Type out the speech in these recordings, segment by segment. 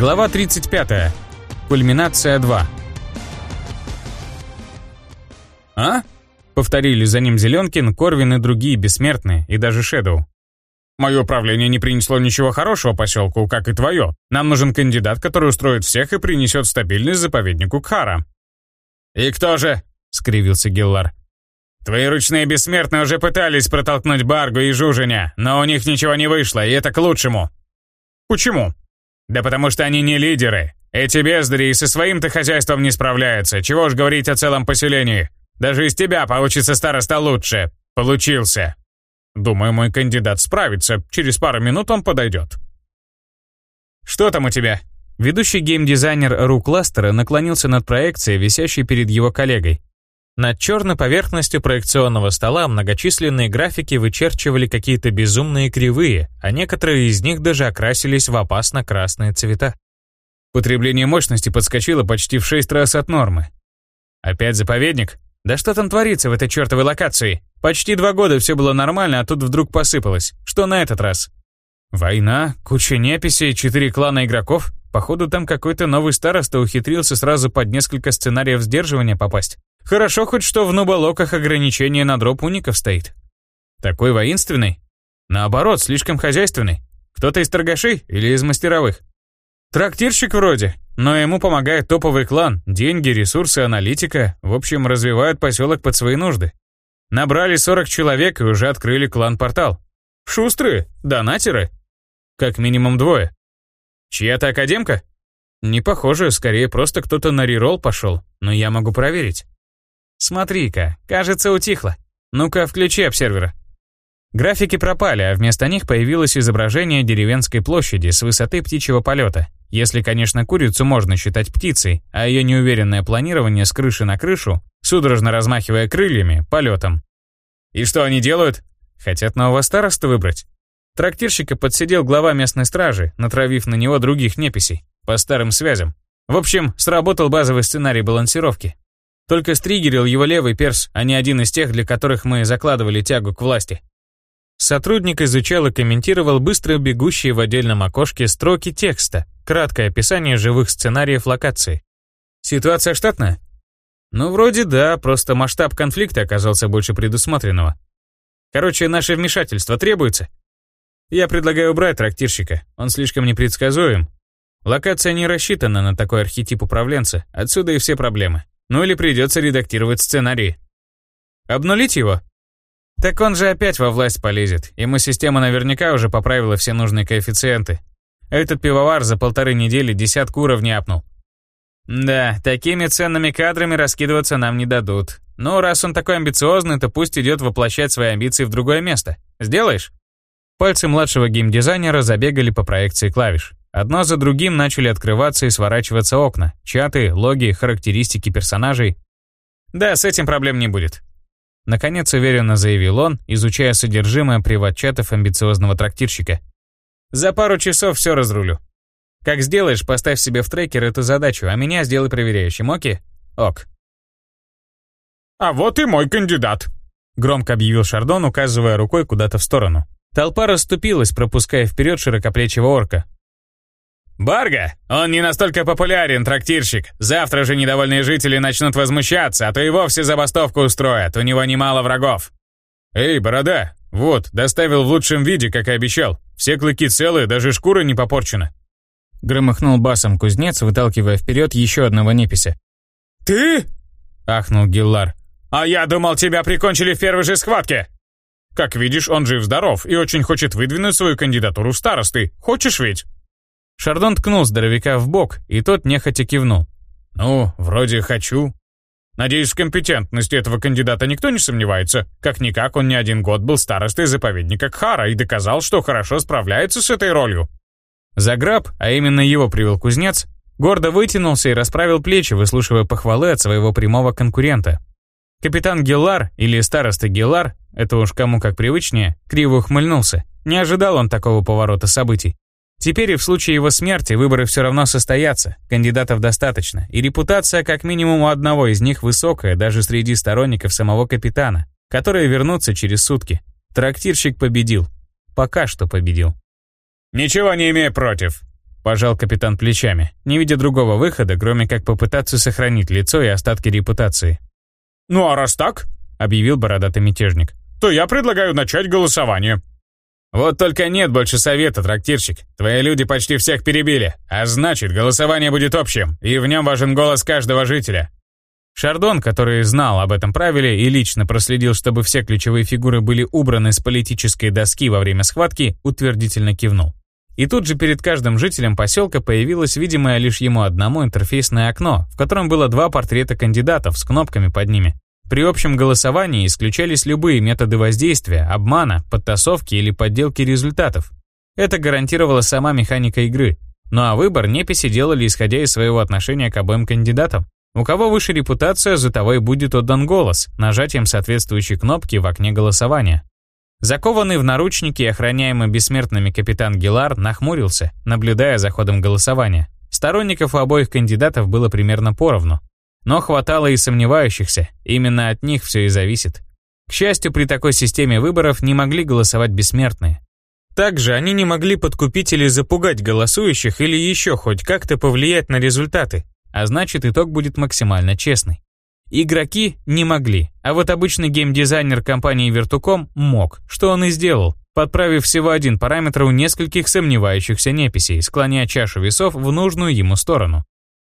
Глава 35. Кульминация 2. «А?» — повторили за ним Зеленкин, Корвин и другие бессмертные, и даже Шэдоу. «Мое управление не принесло ничего хорошего поселку, как и твое. Нам нужен кандидат, который устроит всех и принесет стабильность заповеднику Кхара». «И кто же?» — скривился Гиллар. «Твои ручные бессмертные уже пытались протолкнуть Баргу и Жужиня, но у них ничего не вышло, и это к лучшему». «Почему?» «Да потому что они не лидеры. Эти бездари и со своим-то хозяйством не справляются, чего уж говорить о целом поселении. Даже из тебя получится староста лучше. Получился. Думаю, мой кандидат справится. Через пару минут он подойдет. Что там у тебя? Ведущий геймдизайнер Ру Кластера наклонился над проекцией, висящей перед его коллегой. Над черной поверхностью проекционного стола многочисленные графики вычерчивали какие-то безумные кривые, а некоторые из них даже окрасились в опасно красные цвета. Потребление мощности подскочило почти в 6 раз от нормы. Опять заповедник? Да что там творится в этой чертовой локации? Почти два года все было нормально, а тут вдруг посыпалось. Что на этот раз? Война, куча неписей, четыре клана игроков. Походу, там какой-то новый староста ухитрился сразу под несколько сценариев сдерживания попасть. Хорошо хоть что в нуболоках ограничение на дроп уников стоит. Такой воинственный? Наоборот, слишком хозяйственный. Кто-то из торгашей или из мастеровых? Трактирщик вроде, но ему помогает топовый клан, деньги, ресурсы, аналитика, в общем, развивают поселок под свои нужды. Набрали 40 человек и уже открыли клан-портал. Шустрые, донатеры. Как минимум двое. Чья-то академка? Не похоже, скорее просто кто-то на реролл пошел, но я могу проверить. Смотри-ка, кажется, утихло. Ну-ка, включи обсервера. Графики пропали, а вместо них появилось изображение деревенской площади с высоты птичьего полета. Если, конечно, курицу можно считать птицей, а ее неуверенное планирование с крыши на крышу, судорожно размахивая крыльями, полетом. И что они делают? Хотят нового староста выбрать? Трактирщика подсидел глава местной стражи, натравив на него других неписей, по старым связям. В общем, сработал базовый сценарий балансировки. Только стригерил его левый перс, а не один из тех, для которых мы закладывали тягу к власти. Сотрудник изучал и комментировал быстро бегущие в отдельном окошке строки текста, краткое описание живых сценариев локации. Ситуация штатная? Ну, вроде да, просто масштаб конфликта оказался больше предусмотренного. Короче, наше вмешательство требуется. Я предлагаю убрать трактирщика, он слишком непредсказуем. Локация не рассчитана на такой архетип управленца, отсюда и все проблемы. Ну или придется редактировать сценарий. Обнулить его? Так он же опять во власть полезет. Ему система наверняка уже поправила все нужные коэффициенты. Этот пивовар за полторы недели десятку уровней апнул. Да, такими ценными кадрами раскидываться нам не дадут. Ну, раз он такой амбициозный, то пусть идет воплощать свои амбиции в другое место. Сделаешь? Пальцы младшего геймдизайнера забегали по проекции клавиш. Одно за другим начали открываться и сворачиваться окна, чаты, логи, характеристики персонажей. Да, с этим проблем не будет. Наконец уверенно заявил он, изучая содержимое приват-чатов амбициозного трактирщика. «За пару часов все разрулю. Как сделаешь, поставь себе в трекер эту задачу, а меня сделай проверяющим, оки? Ок». «А вот и мой кандидат», — громко объявил Шардон, указывая рукой куда-то в сторону. Толпа расступилась, пропуская вперед широкоплечего орка. «Барга! Он не настолько популярен, трактирщик. Завтра же недовольные жители начнут возмущаться, а то и вовсе забастовку устроят, у него немало врагов». «Эй, борода! Вот, доставил в лучшем виде, как и обещал. Все клыки целые, даже шкура не попорчена». Громыхнул басом кузнец, выталкивая вперед еще одного непися. «Ты?» — ахнул Гиллар. «А я думал, тебя прикончили в первой же схватке!» «Как видишь, он жив-здоров и очень хочет выдвинуть свою кандидатуру в старосты. Хочешь ведь?» Шардон ткнул здоровяка в бок, и тот нехотя кивнул. «Ну, вроде хочу». «Надеюсь, в компетентности этого кандидата никто не сомневается. Как-никак он не один год был старостой заповедника Кхара и доказал, что хорошо справляется с этой ролью». Заграб, а именно его привел кузнец, гордо вытянулся и расправил плечи, выслушивая похвалы от своего прямого конкурента. Капитан Геллар, или староста Геллар, это уж кому как привычнее, криво ухмыльнулся. Не ожидал он такого поворота событий. Теперь и в случае его смерти выборы все равно состоятся, кандидатов достаточно, и репутация как минимум у одного из них высокая даже среди сторонников самого капитана, которые вернутся через сутки. Трактирщик победил. Пока что победил. «Ничего не имею против», Пожал капитан плечами, не видя другого выхода, кроме как попытаться сохранить лицо и остатки репутации. «Ну а раз так», — объявил бородатый мятежник, «то я предлагаю начать голосование». «Вот только нет больше совета, трактирщик. Твои люди почти всех перебили. А значит, голосование будет общим, и в нем важен голос каждого жителя». Шардон, который знал об этом правиле и лично проследил, чтобы все ключевые фигуры были убраны с политической доски во время схватки, утвердительно кивнул. И тут же перед каждым жителем поселка появилось видимое лишь ему одному интерфейсное окно, в котором было два портрета кандидатов с кнопками под ними. При общем голосовании исключались любые методы воздействия, обмана, подтасовки или подделки результатов. Это гарантировала сама механика игры. Ну а выбор неписи делали исходя из своего отношения к обоим кандидатам. У кого выше репутация, за того и будет отдан голос, нажатием соответствующей кнопки в окне голосования. Закованный в наручники и охраняемый бессмертными капитан Гилар нахмурился, наблюдая за ходом голосования. Сторонников у обоих кандидатов было примерно поровну. Но хватало и сомневающихся, именно от них все и зависит. К счастью, при такой системе выборов не могли голосовать бессмертные. Также они не могли подкупить или запугать голосующих или еще хоть как-то повлиять на результаты, а значит итог будет максимально честный. Игроки не могли, а вот обычный геймдизайнер компании Vertucom мог, что он и сделал, подправив всего один параметр у нескольких сомневающихся неписей, склоняя чашу весов в нужную ему сторону.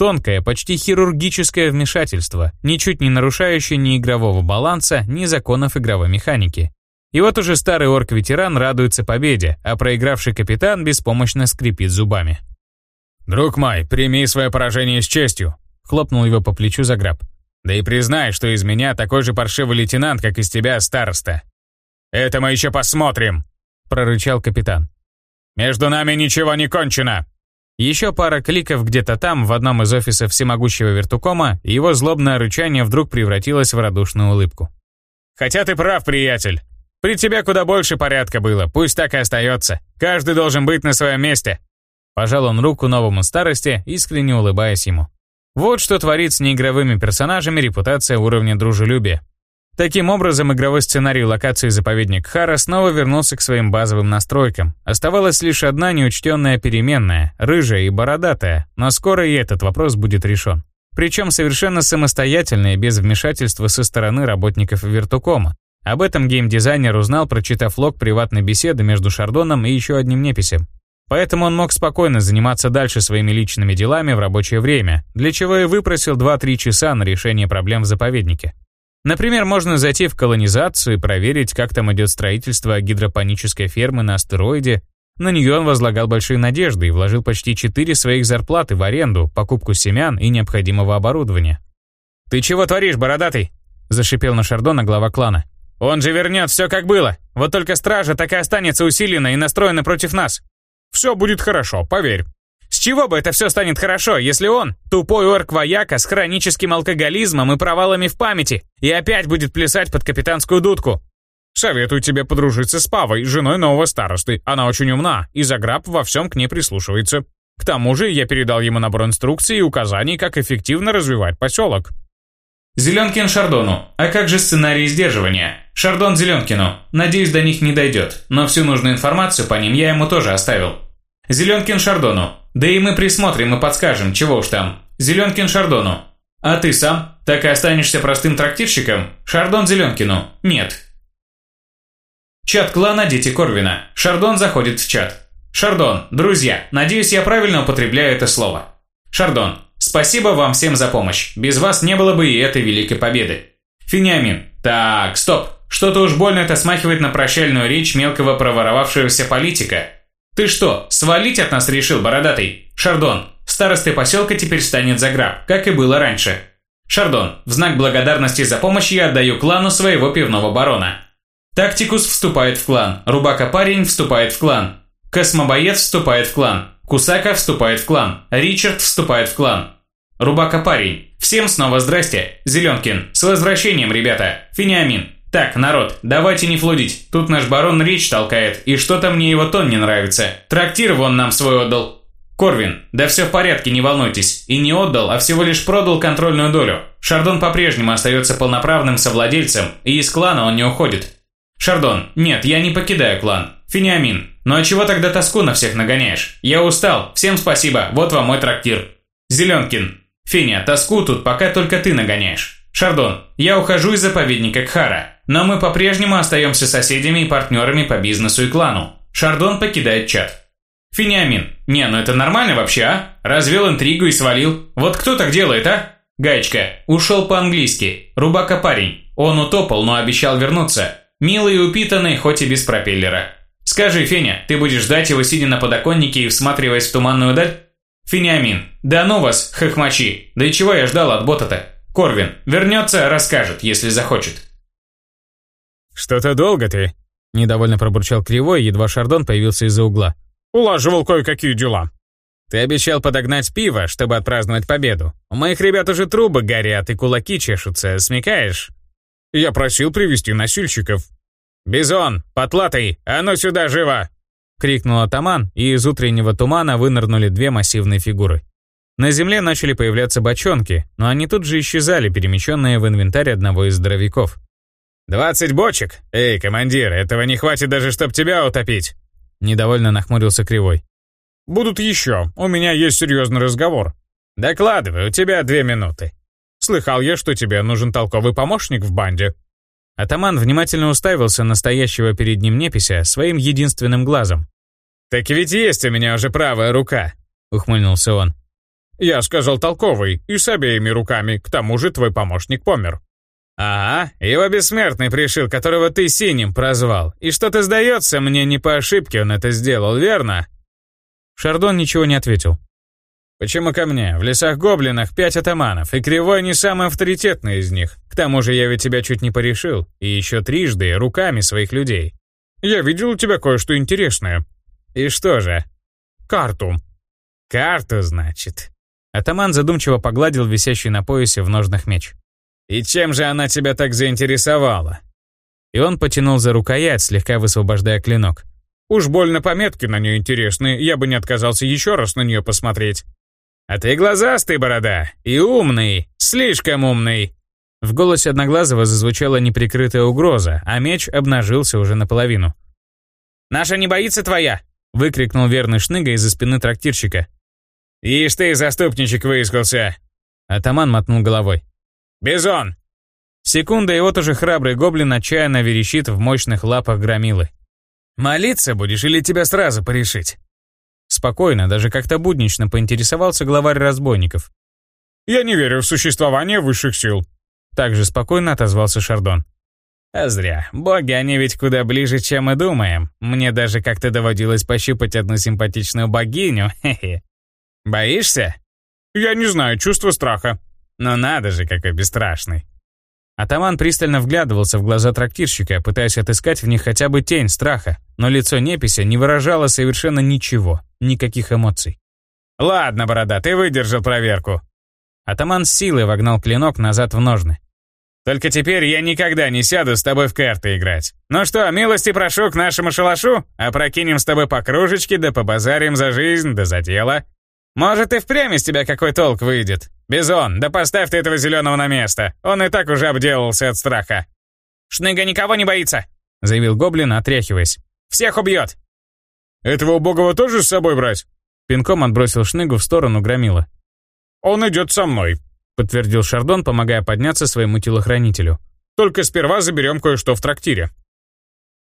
Тонкое, почти хирургическое вмешательство, ничуть не нарушающее ни игрового баланса, ни законов игровой механики. И вот уже старый орк-ветеран радуется победе, а проигравший капитан беспомощно скрипит зубами. «Друг мой, прими свое поражение с честью», — хлопнул его по плечу Заграб. «Да и признай, что из меня такой же паршивый лейтенант, как из тебя староста». «Это мы еще посмотрим», — прорычал капитан. «Между нами ничего не кончено!» Еще пара кликов где-то там, в одном из офисов всемогущего вертукома, и его злобное рычание вдруг превратилось в радушную улыбку. «Хотя ты прав, приятель. При тебе куда больше порядка было, пусть так и остается. Каждый должен быть на своем месте». Пожал он руку новому старости, искренне улыбаясь ему. Вот что творит с неигровыми персонажами репутация уровня дружелюбия. Таким образом, игровой сценарий локации «Заповедник Хара» снова вернулся к своим базовым настройкам. Оставалась лишь одна неучтенная переменная, рыжая и бородатая, но скоро и этот вопрос будет решен. Причем совершенно самостоятельно и без вмешательства со стороны работников Виртукома. Об этом геймдизайнер узнал, прочитав лог приватной беседы между Шардоном и еще одним неписем. Поэтому он мог спокойно заниматься дальше своими личными делами в рабочее время, для чего и выпросил 2-3 часа на решение проблем в заповеднике. Например, можно зайти в колонизацию и проверить, как там идет строительство гидропонической фермы на астероиде. На нее он возлагал большие надежды и вложил почти 4 своих зарплаты в аренду, покупку семян и необходимого оборудования. «Ты чего творишь, бородатый?» – зашипел на Шардона глава клана. «Он же вернет все как было. Вот только стража так и останется усилена и настроена против нас. Все будет хорошо, поверь. Чего бы это все станет хорошо, если он, тупой орк-вояка с хроническим алкоголизмом и провалами в памяти, и опять будет плясать под капитанскую дудку? Советую тебе подружиться с Павой, женой нового старосты. Она очень умна, и Заграб во всем к ней прислушивается. К тому же я передал ему набор инструкций и указаний, как эффективно развивать поселок. Зеленкин Шардону. А как же сценарий сдерживания? Шардон Зеленкину. Надеюсь, до них не дойдет, но всю нужную информацию по ним я ему тоже оставил. Зеленкин Шардону. Да и мы присмотрим и подскажем, чего уж там. Зеленкин Шардону. А ты сам? Так и останешься простым трактирщиком? Шардон Зеленкину. Нет. Чат клана Дети Корвина. Шардон заходит в чат. Шардон, друзья, надеюсь, я правильно употребляю это слово. Шардон, спасибо вам всем за помощь. Без вас не было бы и этой великой победы. Финиамин. Так, стоп. Что-то уж больно это смахивает на прощальную речь мелкого проворовавшегося политика. «Ты что, свалить от нас решил, бородатый? Шардон, старостой поселка теперь станет Заграб, как и было раньше. Шардон, в знак благодарности за помощь я отдаю клану своего пивного барона. Тактикус вступает в клан, Рубака-парень вступает в клан, Космобоец вступает в клан, Кусака вступает в клан, Ричард вступает в клан. Рубака-парень. Всем снова здрасте. Зеленкин. С возвращением, ребята. Финиамин. «Так, народ, давайте не флудить. Тут наш барон речь толкает, и что-то мне его тон не нравится. Трактир вон нам свой отдал». «Корвин, да все в порядке, не волнуйтесь. И не отдал, а всего лишь продал контрольную долю. Шардон по-прежнему остается полноправным совладельцем, и из клана он не уходит». «Шардон, нет, я не покидаю клан. Финиамин, Ну а чего тогда тоску на всех нагоняешь? Я устал, всем спасибо, вот вам мой трактир. Зеленкин. Феня, тоску тут пока только ты нагоняешь. Шардон, я ухожу из заповедника Кхара, но мы по-прежнему остаемся соседями и партнерами по бизнесу и клану. Шардон покидает чат. Финиамин, не, ну это нормально вообще, а? Развел интригу и свалил. Вот кто так делает, а? Гаечка, ушел по-английски. Рубака парень. Он утопал, но обещал вернуться. Милый и упитанный, хоть и без пропеллера. Скажи, Феня, ты будешь ждать его сидя на подоконнике и всматриваясь в туманную даль? Финиамин, да ну вас, хохмачи. Да и чего я ждал от бота-то? Корвин, вернется, расскажет, если захочет. Что-то долго ты, недовольно пробурчал Кривой, едва Шардон появился из-за угла. Улаживал кое-какие дела. Ты обещал подогнать пиво, чтобы отпраздновать победу. У моих ребят уже трубы горят и кулаки чешутся, смекаешь? Я просил привести носильщиков. «Бизон, потлатый, а ну сюда живо!» Крикнул атаман, и из утреннего тумана вынырнули две массивные фигуры. На земле начали появляться бочонки, но они тут же исчезали, перемещенные в инвентарь одного из здоровяков. «Двадцать бочек? Эй, командир, этого не хватит даже, чтоб тебя утопить!» Недовольно нахмурился Кривой. «Будут еще, у меня есть серьезный разговор». «Докладывай, у тебя две минуты». Слыхал я, что тебе нужен толковый помощник в банде». Атаман внимательно уставился на стоящего перед ним непися своим единственным глазом. «Так ведь есть у меня уже правая рука», — ухмыльнулся он. «Я сказал толковый, и с обеими руками, к тому же твой помощник помер». «Ага, его бессмертный пришил, которого ты синим прозвал. И что-то сдается, мне не по ошибке он это сделал, верно?» Шардон ничего не ответил. Почему ко мне? В лесах-гоблинах пять атаманов, и Кривой не самый авторитетный из них. К тому же я ведь тебя чуть не порешил, и еще трижды руками своих людей. Я видел у тебя кое-что интересное. И что же? Карту. Карту, значит. Атаман задумчиво погладил висящий на поясе в ножнах меч. И чем же она тебя так заинтересовала? И он потянул за рукоять, слегка высвобождая клинок. Уж больно пометки на нее интересные, я бы не отказался еще раз на нее посмотреть. «А ты глазастый, борода, и умный, слишком умный!» В голосе Одноглазого зазвучала неприкрытая угроза, а меч обнажился уже наполовину. «Наша не боится твоя!» — выкрикнул верный шныга из-за спины трактирщика. «Ишь ты, заступничек, выискался!» Атаман мотнул головой. «Бизон!» Секунда, и вот уже храбрый гоблин отчаянно верещит в мощных лапах громилы. «Молиться будешь или тебя сразу порешить?» Спокойно, даже как-то буднично поинтересовался главарь разбойников. «Я не верю в существование высших сил», — также спокойно отозвался Шардон. «А зря. Боги, они ведь куда ближе, чем мы думаем. Мне даже как-то доводилось пощупать одну симпатичную богиню, хе-хе. Боишься?» «Я не знаю, чувство страха». «Ну надо же, какой бесстрашный». Атаман пристально вглядывался в глаза трактирщика, пытаясь отыскать в них хотя бы тень страха, но лицо непися не выражало совершенно ничего, никаких эмоций. «Ладно, борода, ты выдержал проверку». Атаман с силой вогнал клинок назад в ножны. «Только теперь я никогда не сяду с тобой в карты играть. Ну что, милости прошу к нашему шалашу, а прокинем с тобой по кружечке, да побазарим за жизнь, да за дело. Может, и впрямь из тебя какой толк выйдет. Бизон, да поставь ты этого зеленого на место. Он и так уже обделался от страха». «Шныга никого не боится», — заявил гоблин, отряхиваясь. Всех убьет!» «Этого убогого тоже с собой брать?» Пинком отбросил шныгу в сторону громила. «Он идет со мной», — подтвердил Шардон, помогая подняться своему телохранителю. «Только сперва заберем кое-что в трактире».